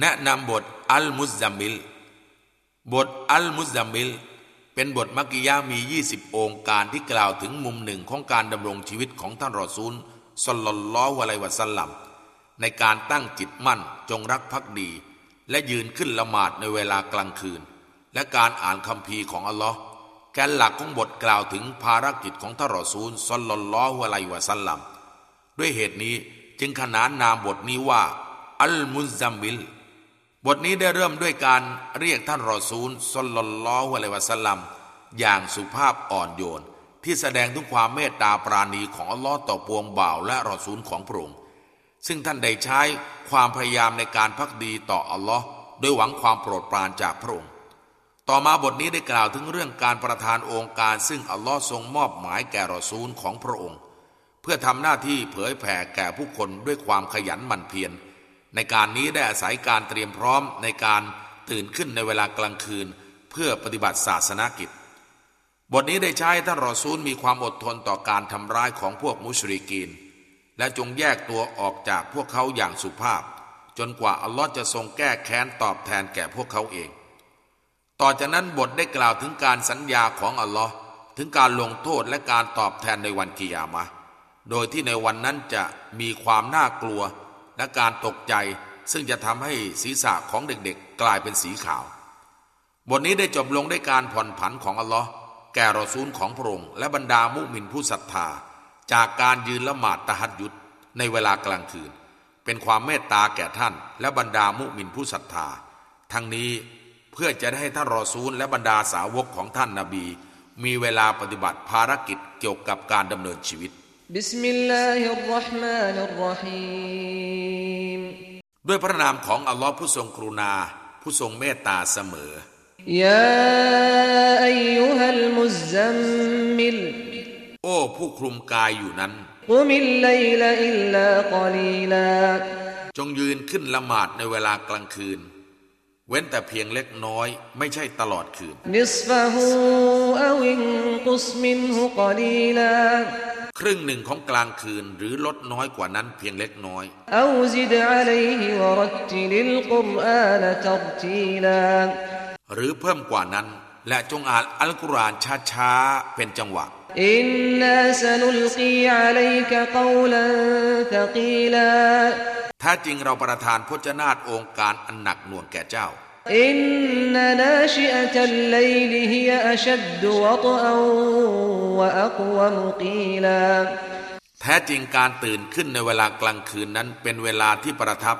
แนะนำบทอัลมุซัมมิล บทอัลมุซัมมิล เป็นบทมักกียะฮ์มี 20 โองการที่กล่าวถึงมุมหนึ่งของการดำรงชีวิตของท่านรอซูลศ็อลลัลลอฮุอะลัยฮิวะซัลลัมในการตั้งจิตมั่นจงรักภักดี และยืนขึ้นละหมาดในเวลากลางคืน และการอ่านคัมภีร์ของอัลลอฮ์แกนหลักของบทกล่าวถึงภารกิจของท่านรอซูลศ็อลลัลลอฮุอะลัยฮิวะซัลลัมด้วยเหตุนี้จึงขนานนามบทนี้ว่า อัลมุซัมมิล บทนี้ได้เริ่มด้วยการเรียกท่านรอซูลศ็อลลัลลอฮุอะลัยฮิวะซัลลัมอย่างสุภาพอ่อนโยน ที่แสดงถึงความเมตตาปราณีของอัลลอฮ์ต่อปวงบ่าวและรอซูลของพระองค์ซึ่งท่านได้ใช้ความพยายามในการภักดีต่ออัลลอฮ์โดยหวังความโปรดปรานจากพระองค์ต่อมาบทนี้ได้กล่าวถึงเรื่องการประทานโองการซึ่งอัลลอฮ์ทรงมอบหมายแก่รอซูลของพระองค์ เพื่อทำหน้าที่เผยแผ่แก่ผู้คนด้วยความขยันหมั่นเพียร ในการนี้ได้อาศัยการเตรียมพร้อมในการตื่นขึ้นในเวลากลางคืน เพื่อปฏิบัติศาสนากิจ บทนี้ได้ใช้ท่านรอซูลมีความอดทนต่อการทำร้ายของพวกมุชริกีน และจงแยกตัวออกจากพวกเขาอย่างสุภาพ จนกว่าอัลลอฮ์จะทรงแก้แค้นตอบแทนแก่พวกเขาเอง ต่อจากนั้นบทได้กล่าวถึงการสัญญาของอัลลอฮ์ถึงการลงโทษและการตอบแทนในวันกิยามะโดยที่ในวันนั้นจะมีความน่ากลัว และการตกใจซึ่งจะทำให้ศีรษะของเด็กๆ กลายเป็นสีขาว บทนี้ได้จบลงด้วยการผ่อนผันของอัลลอฮ์แก่รอซูลของพระองค์และบรรดามุมินผู้ศรัทธา จากการยืนละหมาดตะฮัดยุดในเวลากลางคืน เป็นความเมตตาแก่ท่าน และบรรดามุมินผู้ศรัทธา ทั้งนี้เพื่อจะได้ให้ท่านรอซูลและบรรดาสาวกของท่านนาบี มีเวลาปฏิบัติภารกิจเกี่ยวกับการดำเนินชีวิต بسم الله الرحمن الرحيم ด้วยพระนามของอัลลอฮ์ผู้ทรงกรุณา ผู้ทรงเมตตาเสมอ يا أيها المزمل โอ้ ผู้คลุมกายอยู่นั้น قم الليل إلا قليلا จงยืนขึ้นละหมาดในเวลากลางคืน เว้นแต่เพียงเล็กน้อย ไม่ใช่ตลอดคืน نصفه أو انقص منه قليلا ครึ่งหนึ่งของกลางคืนหรือลดน้อยกว่านั้นเพียงเล็กน้อยหรือเพิ่มกว่านั้น และจงอ่านอัลกุรอานช้าๆเป็นจังหวะอินนาสนุลกีอะลัยกะกาลันตะกีลาถ้าจริงเราประทานพจนาตองค์การอันหนักหน่วงแก่เจ้า อินนาาชิอัตัลไลลฮิยะอัชดวะตอัวะอักวะมุกีลาแท้จริงการตื่นขึ้นในเวลากลางคืนนั้นเป็นเวลาที่ประทับ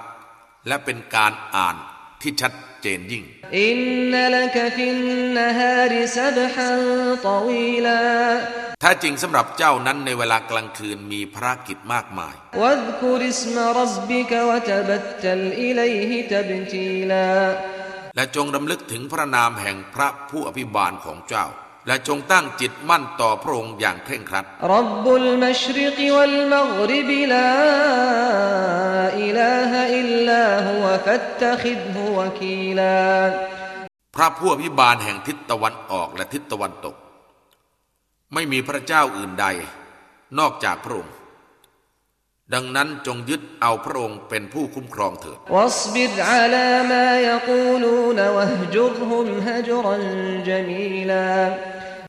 และเป็นการอ่านที่ชัดเจนยิ่ง อินนลักฟินนฮาริซบฮันตวีลาถ้าจริงสำหรับเจ้านั้นในเวลากลางคืนมีภารกิจมากมาย วัดคุริสมารับบิกวะตบัตตลอิลัยฮิตบนตีลา และจงดำลึกถึงพระนามแห่งพระผู้อภิบาลของเจ้า และจงตั้งจิตมั่นต่อพระองค์อย่างเคร่งครัดรับบุลมชริกวัลมกริบลาอิลาฮอิลลาฮุวฟัตตคิดฮุวคีลาพระผู้อภิบาลแห่งทิศตะวันออกและทิศตะวันตก ไม่มีพระเจ้าอื่นใด นอกจากพระองค์ ดังนั้นจงยึดเอาพระองค์เป็นผู้คุ้มครองเถิด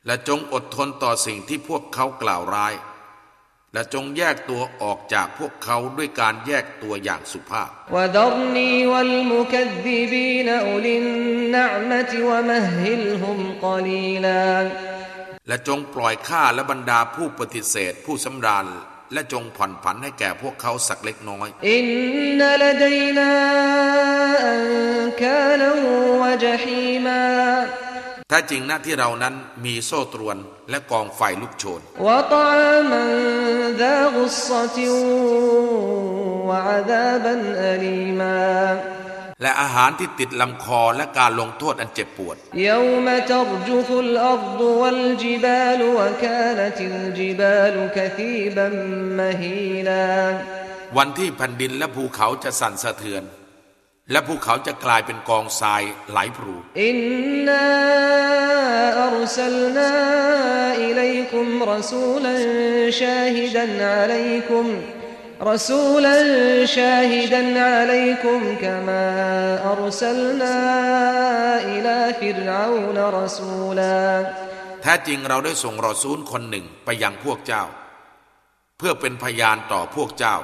และจงอดทนต่อสิ่งที่พวกเขากล่าวร้าย และจงแยกตัวออกจากพวกเขาด้วยการแยกตัวอย่างสุภาพและจงปล่อยข้าและบรรดาผู้ปฏิเสธผู้สำราญ และจงผ่อนผันให้แก่พวกเขาสักเล็กน้อยอินนลดัยนาอันกาลวะจฮีมาถ้าจริงนะที่เรานั้นมีโซ่ตรวนและกองไฟลุกโชนและ และอาหารที่ติดลำคอและการลงโทษอันเจ็บปวดวันที่แผ่นดินและภูเขาจะสั่นสะเทือน และภูเขาจะกลายเป็นกองทรายไหลพรูอินนาอัรสลนาอิลัยคุมรสูลันชาฮิดันอะลัยคุม رسولا شاهدا عليكم كما أرسلنا إلى فرعون رسولا แท้จริงเราได้ส่งรอซูลคนหนึ่งไปยังพวกเจ้า เพื่อเป็นพยานต่อพวกเจ้า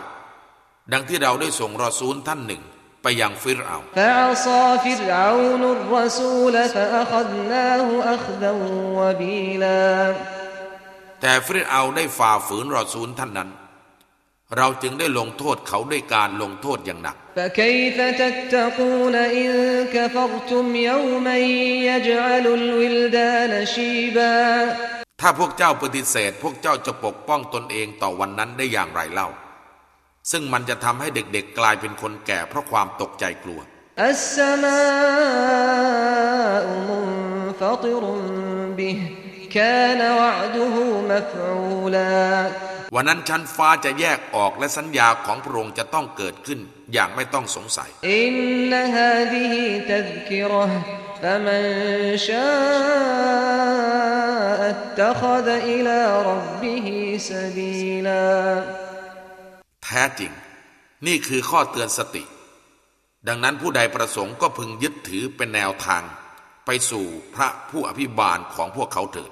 ดังที่เราได้ส่งรอซูลท่านหนึ่ง ไปยังฟิรเอา فعصى فرعون الرسول فأخذناه أخذا وبيلا แต่ฟิรเอาได้ฝ่าฝืนรอซูลท่านนั้น เราจึงได้ลงโทษเขาด้วยการลงโทษอย่างหนัก فكيف تتقون إن كفرتم يوما يجعل الولدان شيبا ถ้าพวกเจ้าปฏิเสธ พวกเจ้าจะปกป้องตนเองต่อวันนั้นได้อย่างไรเล่า ซึ่งมันจะทำให้เด็กๆกลายเป็นคนแก่เพราะความตกใจกลัว السماء منفطر به كان وعده مفعولا วันนั้นชั้นฟ้าจะแยกออกและสัญญาของพระองค์จะต้องเกิดขึ้นอย่างไม่ต้องสงสัยอินนฮาดิฮิตักิรห์ฟมันชาอัตตะคดอิลารับบิฮิสบีลาแท้จริง นี่คือข้อเตือนสติ ดังนั้นผู้ใดประสงค์ก็พึงยึดถือเป็นแนวทาง ไปสู่พระผู้อภิบาลของพวกเขาเถิด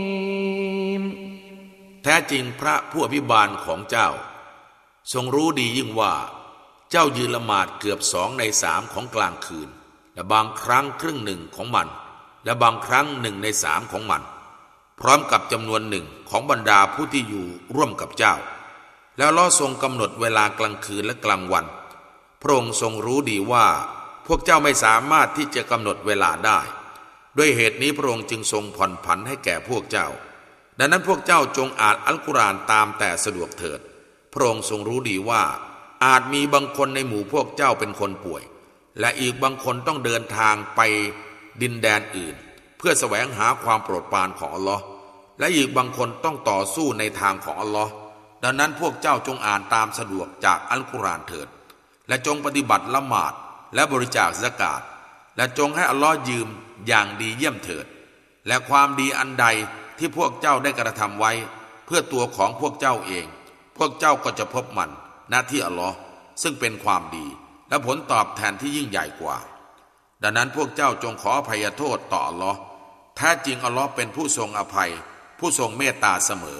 แท้จริงพระผู้อภิบาลของเจ้า ทรงรู้ดียิ่งว่า เจ้ายืนละหมาดเกือบสองในสามของกลางคืน และบางครั้งครึ่งหนึ่งของมัน และบางครั้งหนึ่งในสามของมัน พร้อมกับจำนวนหนึ่งของบรรดาผู้ที่อยู่ร่วมกับเจ้า แล้วล้อทรงกำหนดเวลากลางคืนและกลางวัน พระองค์ทรงรู้ดีว่า พวกเจ้าไม่สามารถที่จะกำหนดเวลาได้ ด้วยเหตุนี้พระองค์จึงทรงผ่อนผันให้แก่พวกเจ้า ดังนั้นพวกเจ้าจงอ่านอัลกุรอานตามแต่สะดวกเถิด พระองค์ทรงรู้ดีว่า อาจมีบางคนในหมู่พวกเจ้าเป็นคนป่วย และอีกบางคนต้องเดินทางไปดินแดนอื่น เพื่อแสวงหาความโปรดปรานของอัลลอฮ์และอีกบางคนต้องต่อสู้ในทางของอัลลอฮ์ดังนั้นพวกเจ้าจงอ่านตามสะดวกจากอัลกุรอานเถิด และจงปฏิบัติละหมาดและบริจาคสกาดและจงให้อัลลอฮ์ยืมอย่างดีเยี่ยมเถิด และความดีอันใด ที่พวกเจ้าได้กระทำไว้ เพื่อตัวของพวกเจ้าเอง พวกเจ้าก็จะพบมันหน้าที่อัลลอฮ์ซึ่งเป็นความดี และผลตอบแทนที่ยิ่งใหญ่กว่า ดังนั้นพวกเจ้าจงขออภัยโทษต่ออัลลอฮ์แท้จริงอัลลอฮ์เป็นผู้ทรงอภัย ผู้ทรงเมตตาเสมอ